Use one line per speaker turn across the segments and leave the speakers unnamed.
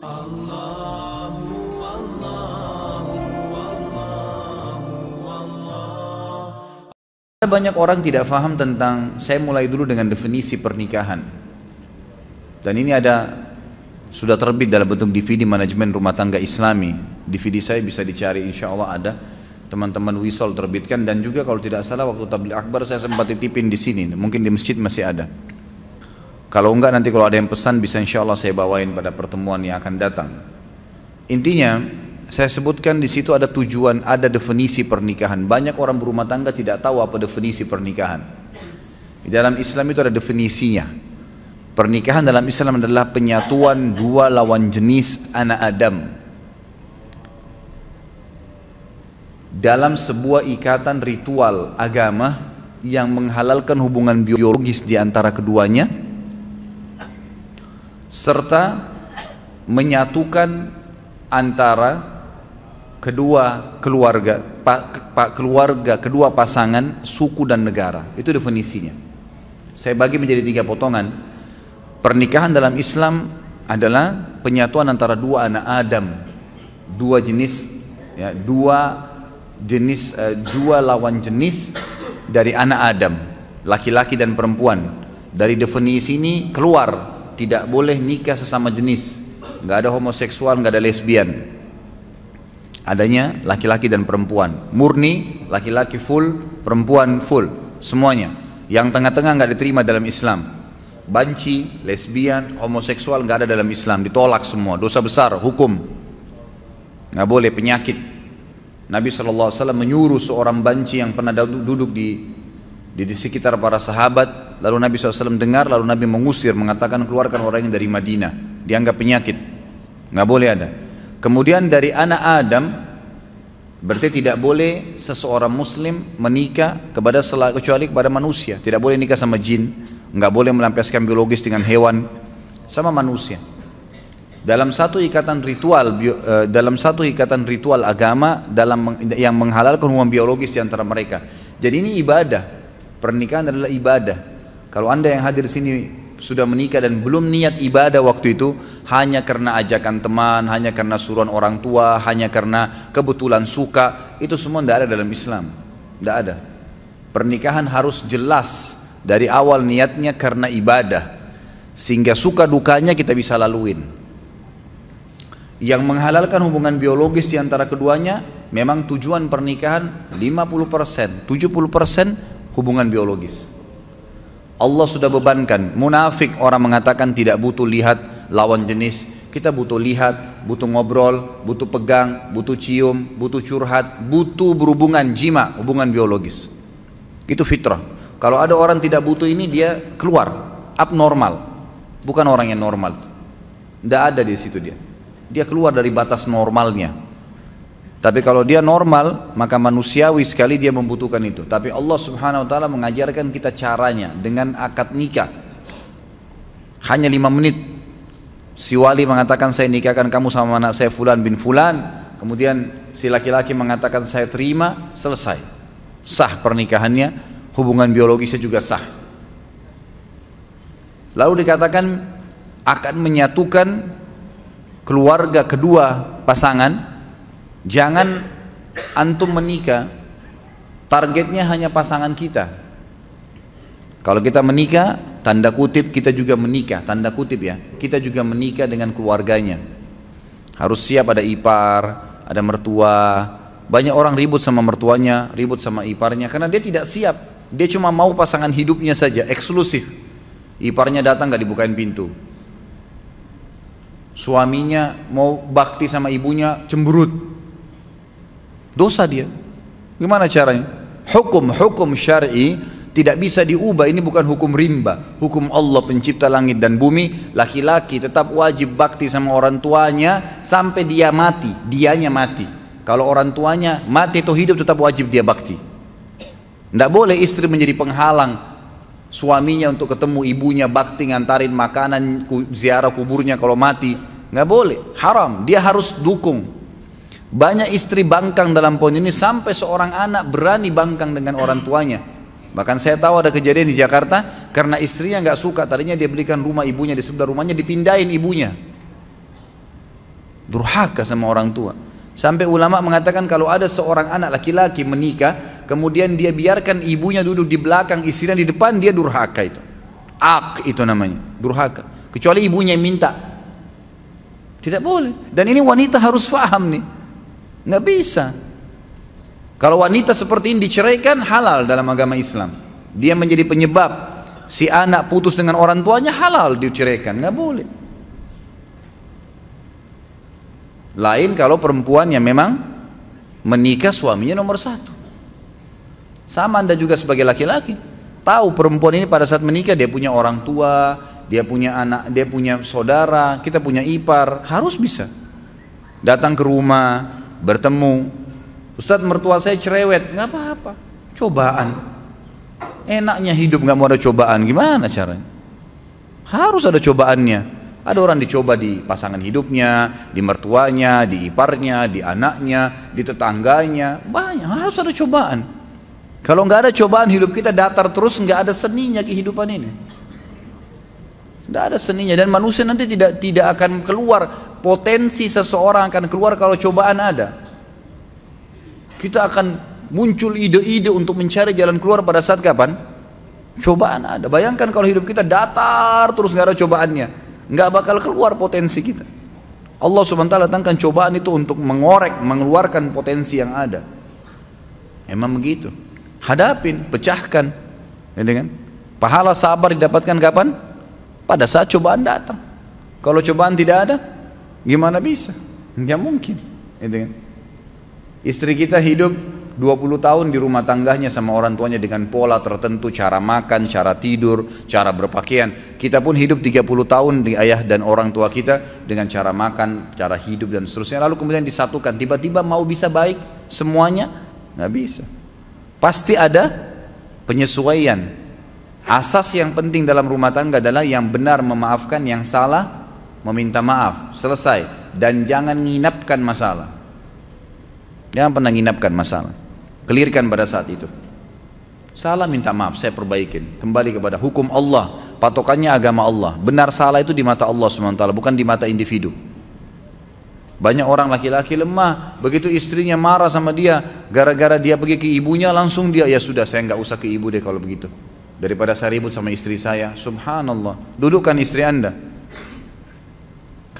Ada banyak orang tidak faham tentang, saya mulai dulu dengan definisi pernikahan. Dan ini ada, sudah terbit dalam bentuk DVD manajemen rumah tangga islami. DVD saya bisa dicari insya Allah ada. Teman-teman Wisol terbitkan dan juga kalau tidak salah waktu tabligh akbar saya sempat titipin di sini. Mungkin di masjid masih ada. Kalau enggak nanti kalau ada yang pesan bisa insya Allah saya bawain pada pertemuan yang akan datang. Intinya saya sebutkan di situ ada tujuan, ada definisi pernikahan. Banyak orang berumah tangga tidak tahu apa definisi pernikahan. Di dalam Islam itu ada definisinya. Pernikahan dalam Islam adalah penyatuan dua lawan jenis anak Adam dalam sebuah ikatan ritual agama yang menghalalkan hubungan biologis di antara keduanya serta menyatukan antara kedua keluarga pak, pak keluarga kedua pasangan suku dan negara. Itu definisinya. Saya bagi menjadi tiga potongan. Pernikahan dalam Islam adalah penyatuan antara dua anak Adam. Dua jenis ya dua jenis uh, dua lawan jenis dari anak Adam laki-laki dan perempuan. Dari definisi ini keluar tidak boleh nikah sesama jenis. Nggak ada homoseksual nggak ada lesbian. Adanya laki-laki dan perempuan. Murni laki-laki full perempuan full. Semuanya. Yang tengah-tengah nggak diterima dalam Islam. Banci lesbian homoseksual nggak ada dalam Islam. Ditolak semua. Dosa besar hukum. Nggak boleh penyakit. Nabi SAW menyuruh seorang banci yang pernah duduk di di, di sekitar para sahabat lalu Nabi SAW dengar lalu Nabi mengusir mengatakan keluarkan orang yang dari Madinah. Dianggap penyakit. Nggak boleh ada. Kemudian dari anak Adam berarti tidak boleh seseorang muslim menikah kepada kecuali kepada manusia. Tidak boleh nikah sama jin. Nggak boleh melampiaskan biologis dengan hewan. Sama manusia. Dalam satu ikatan ritual eh, dalam satu ikatan ritual agama dalam yang menghalalkan hubungan biologis di antara mereka. Jadi ini ibadah. Pernikahan adalah ibadah. Kalau anda yang hadir sini sudah menikah dan belum niat ibadah waktu itu hanya karena ajakan teman, hanya karena suruhan orang tua, hanya karena kebetulan suka, itu semua tidak ada dalam Islam. Tidak ada. Pernikahan harus jelas dari awal niatnya karena ibadah. Sehingga suka dukanya kita bisa laluin. Yang menghalalkan hubungan biologis di antara keduanya memang tujuan pernikahan 50%, 70% hubungan biologis. Allah sudah bebankan, munafik orang mengatakan tidak butuh lihat lawan jenis, kita butuh lihat, butuh ngobrol, butuh pegang, butuh cium, butuh curhat, butuh berhubungan jima, hubungan biologis. Itu fitrah. Kalau ada orang tidak butuh ini dia keluar, abnormal. Bukan orang yang normal. Tidak ada di situ dia. Dia keluar dari batas normalnya. Tapi kalau dia normal, maka manusiawi sekali dia membutuhkan itu. Tapi Allah Subhanahu wa taala mengajarkan kita caranya dengan akad nikah. Hanya lima menit. Si wali mengatakan saya nikahkan kamu sama anak saya fulan bin fulan. Kemudian si laki-laki mengatakan saya terima, selesai. Sah pernikahannya, hubungan biologisnya juga sah. Lalu dikatakan akan menyatukan keluarga kedua pasangan Jangan antum menikah targetnya hanya pasangan kita. Kalau kita menikah, tanda kutip kita juga menikah, tanda kutip ya. Kita juga menikah dengan keluarganya. Harus siap ada ipar, ada mertua. Banyak orang ribut sama mertuanya, ribut sama iparnya karena dia tidak siap. Dia cuma mau pasangan hidupnya saja, eksklusif. Iparnya datang gak dibukain pintu. Suaminya mau bakti sama ibunya, cemberut Dosa dia. Gimana caranya? Hukum-hukum syar'i tidak bisa diubah. Ini bukan hukum rimba. Hukum Allah pencipta langit dan bumi. Laki-laki tetap wajib bakti sama orang tuanya sampai dia mati. Dianya mati. Kalau orang tuanya mati atau hidup tetap wajib dia bakti. Tidak boleh istri menjadi penghalang suaminya untuk ketemu ibunya bakti ngantarin makanan ziarah kuburnya kalau mati. Nggak boleh, haram. Dia harus dukung. Banyak istri bangkang dalam poin ini sampai seorang anak berani bangkang dengan orang tuanya. Bahkan saya tahu ada kejadian di Jakarta karena istrinya nggak suka tadinya dia belikan rumah ibunya di sebelah rumahnya dipindahin ibunya. Durhaka sama orang tua. Sampai ulama mengatakan kalau ada seorang anak laki-laki menikah, kemudian dia biarkan ibunya duduk di belakang, istrinya di depan, dia durhaka itu. Ak itu namanya, durhaka. Kecuali ibunya yang minta. Tidak boleh. Dan ini wanita harus faham nih. Nggak bisa. Kalau wanita seperti ini diceraikan halal dalam agama Islam. Dia menjadi penyebab si anak putus dengan orang tuanya halal diceraikan, nggak boleh. Lain kalau perempuan yang memang menikah suaminya nomor satu. Sama anda juga sebagai laki-laki. Tahu perempuan ini pada saat menikah dia punya orang tua, dia punya anak, dia punya saudara, kita punya ipar, harus bisa. Datang ke rumah, bertemu. Ustadz mertua saya cerewet, nggak apa-apa. Cobaan. Enaknya hidup nggak mau ada cobaan, gimana caranya? Harus ada cobaannya. Ada orang dicoba di pasangan hidupnya, di mertuanya, di iparnya, di anaknya, di tetangganya. Banyak, harus ada cobaan. Kalau nggak ada cobaan hidup kita datar terus, nggak ada seninya kehidupan ini. Tidak ada seninya dan manusia nanti tidak tidak akan keluar potensi seseorang akan keluar kalau cobaan ada. Kita akan muncul ide-ide untuk mencari jalan keluar pada saat kapan? Cobaan ada. Bayangkan kalau hidup kita datar terus nggak ada cobaannya nggak bakal keluar potensi kita. Allah ta'ala datangkan cobaan itu untuk mengorek, mengeluarkan potensi yang ada. Emang begitu. Hadapin, pecahkan. Ya kan? Pahala sabar didapatkan kapan? Pada saat cobaan datang. Kalau cobaan tidak ada, gimana bisa? Nggak mungkin. Ya kan? Istri kita hidup 20 tahun di rumah tangganya sama orang tuanya dengan pola tertentu, cara makan, cara tidur, cara berpakaian. Kita pun hidup 30 tahun di ayah dan orang tua kita dengan cara makan, cara hidup dan seterusnya. Lalu kemudian disatukan, tiba-tiba mau bisa baik semuanya? Nggak bisa. Pasti ada penyesuaian. Asas yang penting dalam rumah tangga adalah yang benar memaafkan, yang salah meminta maaf. Selesai. Dan jangan nginapkan masalah. Jangan pernah nginapkan masalah. Kelirkan pada saat itu. Salah minta maaf, saya perbaikin. Kembali kepada hukum Allah, patokannya agama Allah. Benar salah itu di mata Allah SWT, bukan di mata individu. Banyak orang laki-laki lemah, begitu istrinya marah sama dia, gara-gara dia pergi ke ibunya, langsung dia, ya sudah saya nggak usah ke ibu deh kalau begitu. Daripada saya ribut sama istri saya, subhanallah. Dudukkan istri anda.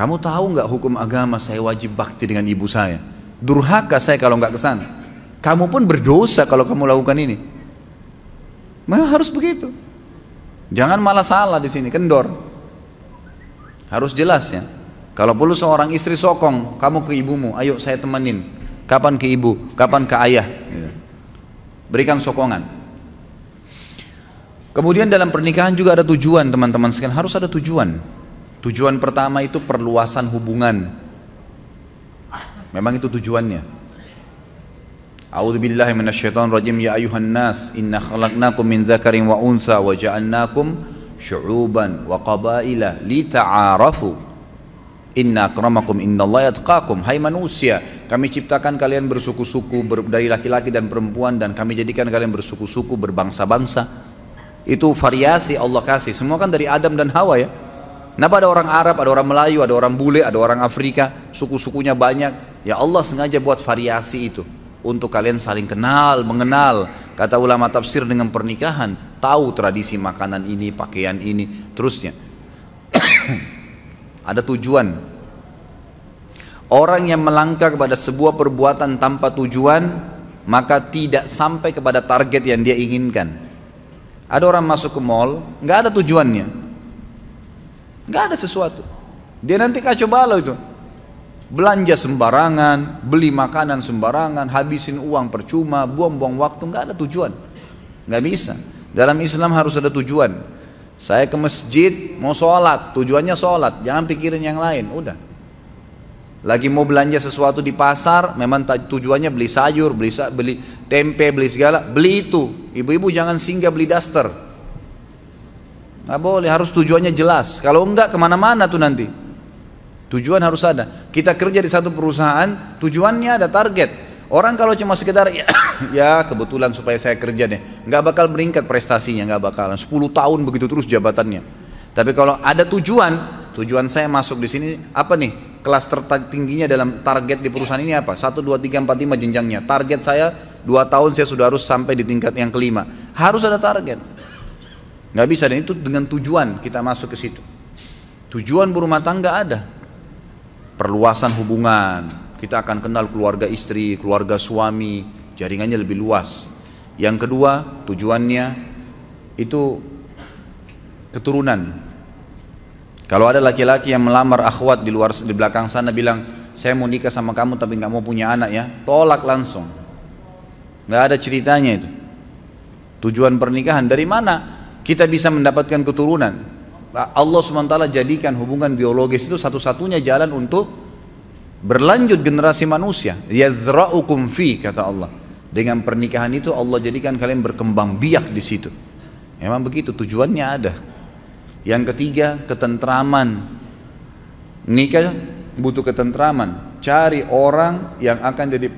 Kamu tahu nggak hukum agama saya wajib bakti dengan ibu saya? Durhaka saya kalau nggak ke sana. Kamu pun berdosa kalau kamu lakukan ini. Memang harus begitu. Jangan malah salah di sini, kendor. Harus jelas ya. Kalau perlu seorang istri sokong, kamu ke ibumu, ayo saya temenin. Kapan ke ibu, kapan ke ayah. Gitu. Berikan sokongan. Kemudian dalam pernikahan juga ada tujuan teman-teman sekalian, harus ada tujuan. Tujuan pertama itu perluasan hubungan. Memang itu tujuannya. A'udzubillahi minasyaitonirrajim ya ayuhan nas inna khalaqnakum min dzakarin wa unsa wa ja'alnakum syu'uban wa qabaila lita'arafu. Inna akramakum indallahi atqakum. Hai manusia, kami ciptakan kalian bersuku-suku ber, dari laki-laki dan perempuan dan kami jadikan kalian bersuku-suku berbangsa-bangsa. Itu variasi Allah kasih. Semua kan dari Adam dan Hawa ya. Kenapa ada orang Arab, ada orang Melayu, ada orang bule, ada orang Afrika Suku-sukunya banyak Ya Allah sengaja buat variasi itu untuk kalian saling kenal, mengenal. Kata ulama tafsir dengan pernikahan, tahu tradisi makanan ini, pakaian ini, terusnya. Ada tujuan. Orang yang melangkah kepada sebuah perbuatan tanpa tujuan, maka tidak sampai kepada target yang dia inginkan. Ada orang masuk ke mall, nggak ada tujuannya, nggak ada sesuatu. Dia nanti kacau balau itu belanja sembarangan, beli makanan sembarangan, habisin uang percuma, buang-buang waktu, nggak ada tujuan, nggak bisa. Dalam Islam harus ada tujuan. Saya ke masjid mau sholat, tujuannya sholat, jangan pikirin yang lain, udah. Lagi mau belanja sesuatu di pasar, memang tujuannya beli sayur, beli beli tempe, beli segala, beli itu. Ibu-ibu jangan singgah beli daster. Nggak boleh, harus tujuannya jelas. Kalau enggak ke mana-mana tuh nanti. Tujuan harus ada. Kita kerja di satu perusahaan, tujuannya ada target. Orang kalau cuma sekedar ya, ya kebetulan supaya saya kerja deh, nggak bakal meningkat prestasinya, nggak bakalan. 10 tahun begitu terus jabatannya. Tapi kalau ada tujuan, tujuan saya masuk di sini apa nih? kelas tertingginya dalam target di perusahaan ini apa? 1, 2, 3, 4, 5 jenjangnya. Target saya 2 tahun saya sudah harus sampai di tingkat yang kelima. Harus ada target. Nggak bisa dan itu dengan tujuan kita masuk ke situ. Tujuan berumah tangga ada. Perluasan hubungan. Kita akan kenal keluarga istri, keluarga suami, jaringannya lebih luas. Yang kedua, tujuannya itu keturunan kalau ada laki-laki yang melamar akhwat di luar di belakang sana bilang, saya mau nikah sama kamu tapi nggak mau punya anak ya, tolak langsung. Nggak ada ceritanya itu. Tujuan pernikahan dari mana kita bisa mendapatkan keturunan? Allah SWT jadikan hubungan biologis itu satu-satunya jalan untuk berlanjut generasi manusia. Yadzra'ukum fi kata Allah. Dengan pernikahan itu Allah jadikan kalian berkembang biak di situ. Memang begitu tujuannya ada. Yang ketiga, ketentraman. Nikah butuh ketentraman. Cari orang yang akan jadi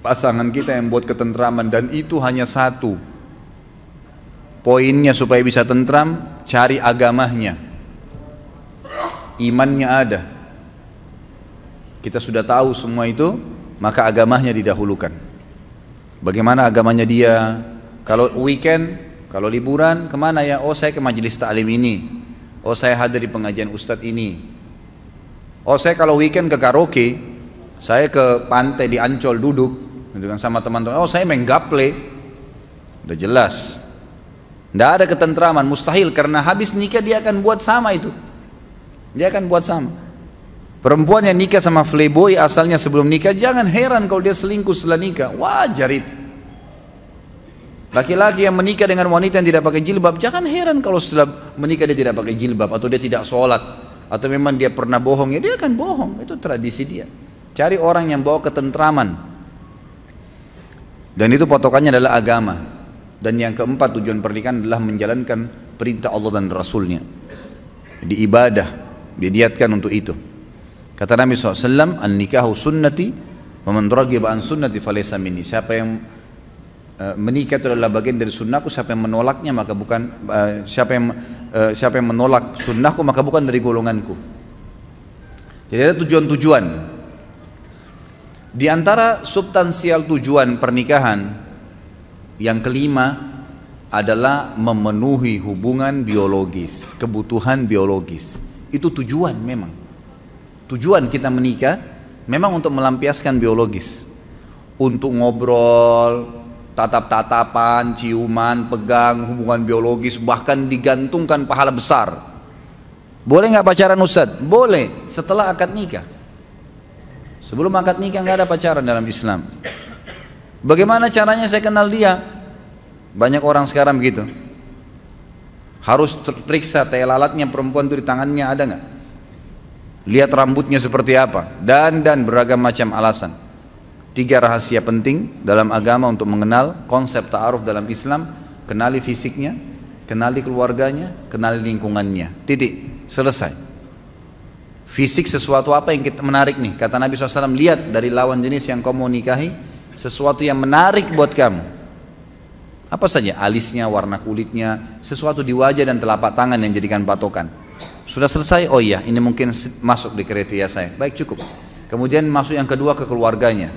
pasangan kita yang buat ketentraman dan itu hanya satu. Poinnya supaya bisa tentram, cari agamanya. Imannya ada. Kita sudah tahu semua itu, maka agamanya didahulukan. Bagaimana agamanya dia? Kalau weekend kalau liburan ke mana ya? Oh saya ke majelis taklim ini. Oh saya hadir di pengajian ustadz ini. Oh saya kalau weekend ke karaoke, saya ke pantai di Ancol duduk dengan sama teman-teman. Oh saya main gaple. Udah jelas. Tidak ada ketentraman, mustahil karena habis nikah dia akan buat sama itu. Dia akan buat sama. Perempuan yang nikah sama playboy asalnya sebelum nikah, jangan heran kalau dia selingkuh setelah nikah. Wajar itu. Laki-laki yang menikah dengan wanita yang tidak pakai jilbab, jangan heran kalau setelah menikah dia tidak pakai jilbab atau dia tidak sholat atau memang dia pernah bohong ya dia akan bohong itu tradisi dia. Cari orang yang bawa ketentraman dan itu potokannya adalah agama dan yang keempat tujuan pernikahan adalah menjalankan perintah Allah dan Rasulnya di ibadah didiatkan untuk itu. Kata Nabi SAW, an-nikahu sunnati wa man an sunnati falaysa minni. Siapa yang Eh, menikah itu adalah bagian dari sunnahku siapa yang menolaknya maka bukan uh, siapa yang uh, siapa yang menolak sunnahku maka bukan dari golonganku jadi ada tujuan-tujuan di antara substansial tujuan pernikahan yang kelima adalah memenuhi hubungan biologis kebutuhan biologis itu tujuan memang tujuan kita menikah memang untuk melampiaskan biologis untuk ngobrol tatap-tatapan, ciuman, pegang, hubungan biologis, bahkan digantungkan pahala besar. Boleh nggak pacaran Ustaz? Boleh, setelah akad nikah. Sebelum akad nikah nggak ada pacaran dalam Islam. Bagaimana caranya saya kenal dia? Banyak orang sekarang begitu. Harus terperiksa teh lalatnya perempuan itu di tangannya ada nggak? Lihat rambutnya seperti apa dan dan beragam macam alasan. Tiga rahasia penting dalam agama untuk mengenal konsep ta'aruf dalam Islam, kenali fisiknya, kenali keluarganya, kenali lingkungannya. Titik, selesai. Fisik sesuatu apa yang kita menarik nih? Kata Nabi SAW, lihat dari lawan jenis yang kau mau nikahi, sesuatu yang menarik buat kamu. Apa saja? Alisnya, warna kulitnya, sesuatu di wajah dan telapak tangan yang jadikan patokan. Sudah selesai? Oh iya, ini mungkin masuk di kriteria saya. Baik, cukup. Kemudian masuk yang kedua ke keluarganya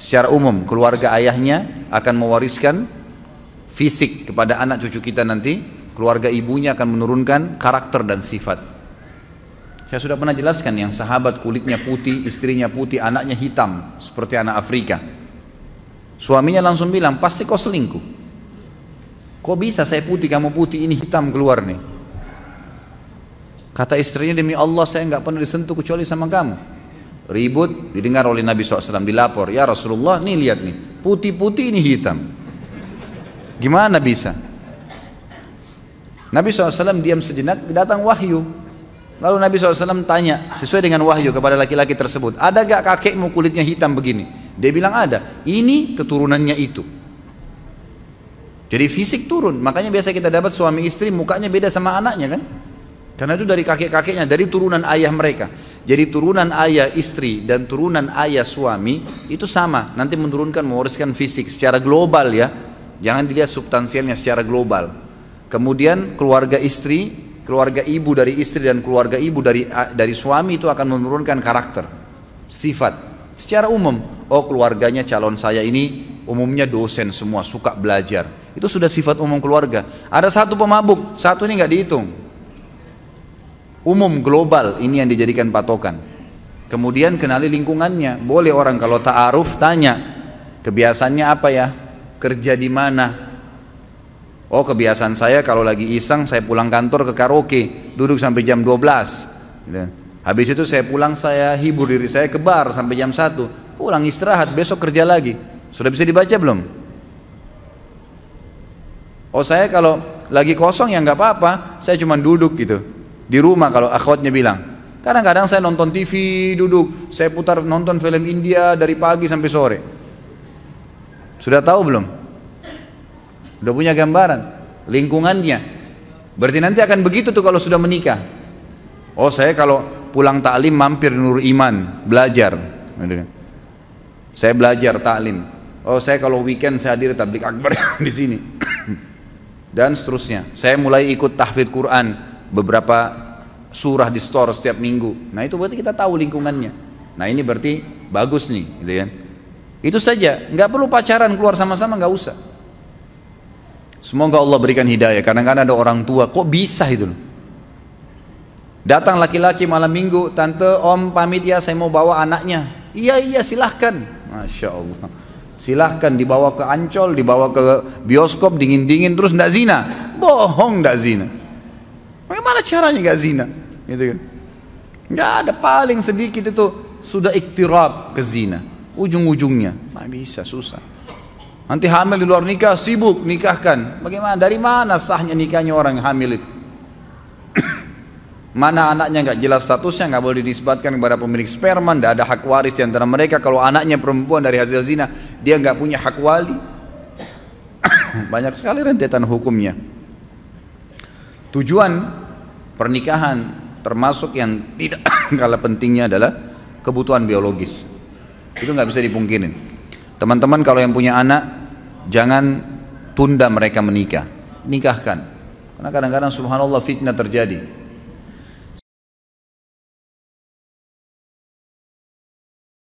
secara umum keluarga ayahnya akan mewariskan fisik kepada anak cucu kita nanti keluarga ibunya akan menurunkan karakter dan sifat saya sudah pernah jelaskan yang sahabat kulitnya putih istrinya putih anaknya hitam seperti anak Afrika suaminya langsung bilang pasti kau selingkuh. Kok bisa saya putih kamu putih? Ini hitam keluar nih. Kata istrinya demi Allah saya nggak pernah disentuh kecuali sama kamu. Ribut didengar oleh Nabi SAW dilapor ya Rasulullah nih lihat nih putih-putih ini hitam. Gimana bisa? Nabi SAW diam sejenak datang wahyu. Lalu Nabi SAW tanya sesuai dengan wahyu kepada laki-laki tersebut ada gak kakekmu kulitnya hitam begini dia bilang ada ini keturunannya itu jadi fisik turun makanya biasa kita dapat suami istri mukanya beda sama anaknya kan karena itu dari kakek-kakeknya, dari turunan ayah mereka. Jadi turunan ayah istri dan turunan ayah suami itu sama. Nanti menurunkan mewariskan fisik secara global ya. Jangan dilihat substansialnya secara global. Kemudian keluarga istri keluarga ibu dari istri dan keluarga ibu dari dari suami itu akan menurunkan karakter, sifat. Secara umum, oh keluarganya calon saya ini umumnya dosen semua, suka belajar. Itu sudah sifat umum keluarga. Ada satu pemabuk, satu ini nggak dihitung. Umum global ini yang dijadikan patokan. Kemudian kenali lingkungannya. Boleh orang kalau ta'aruf tanya, kebiasaannya apa ya? Kerja di mana? Oh kebiasaan saya kalau lagi iseng saya pulang kantor ke karaoke, duduk sampai jam 12. Gitu. Habis itu saya pulang saya hibur diri saya ke bar sampai jam 1. Pulang istirahat, besok kerja lagi. Sudah bisa dibaca belum? Oh saya kalau lagi kosong ya nggak apa-apa, saya cuma duduk gitu. Di rumah kalau akhwatnya bilang. Kadang-kadang saya nonton TV duduk, saya putar nonton film India dari pagi sampai sore. Sudah tahu belum? Udah punya gambaran lingkungannya. Berarti nanti akan begitu tuh kalau sudah menikah. Oh saya kalau pulang taklim mampir Nur Iman belajar. Saya belajar taklim. Oh saya kalau weekend saya hadir tablik akbar di sini. Dan seterusnya. Saya mulai ikut tahfidz Quran beberapa surah di store setiap minggu. Nah itu berarti kita tahu lingkungannya. Nah ini berarti bagus nih, gitu kan? Itu saja, nggak perlu pacaran keluar sama-sama nggak usah. Semoga Allah berikan hidayah. Kadang-kadang ada orang tua, kok bisa itu Datang laki-laki malam minggu, tante om pamit ya saya mau bawa anaknya. Iya iya silahkan. Masya Allah. Silahkan dibawa ke Ancol, dibawa ke bioskop dingin-dingin terus ndak zina. Bohong ndak zina. Bagaimana caranya nggak zina? Gitu kan? Nggak ada paling sedikit itu sudah iktirab ke zina. Ujung-ujungnya, nggak bisa susah. Nanti hamil di luar nikah, sibuk nikahkan. Bagaimana? Dari mana sahnya nikahnya orang hamil itu? Mana anaknya nggak jelas statusnya, nggak boleh dinisbatkan kepada pemilik sperma, tidak ada hak waris di antara mereka. Kalau anaknya perempuan dari hasil zina, dia nggak punya hak wali. Banyak sekali rentetan hukumnya. Tujuan pernikahan termasuk yang tidak kalah pentingnya adalah kebutuhan biologis. Itu nggak bisa dipungkirin. Teman-teman kalau yang punya anak Jangan tunda mereka menikah, nikahkan. Karena kadang-kadang subhanallah fitnah terjadi.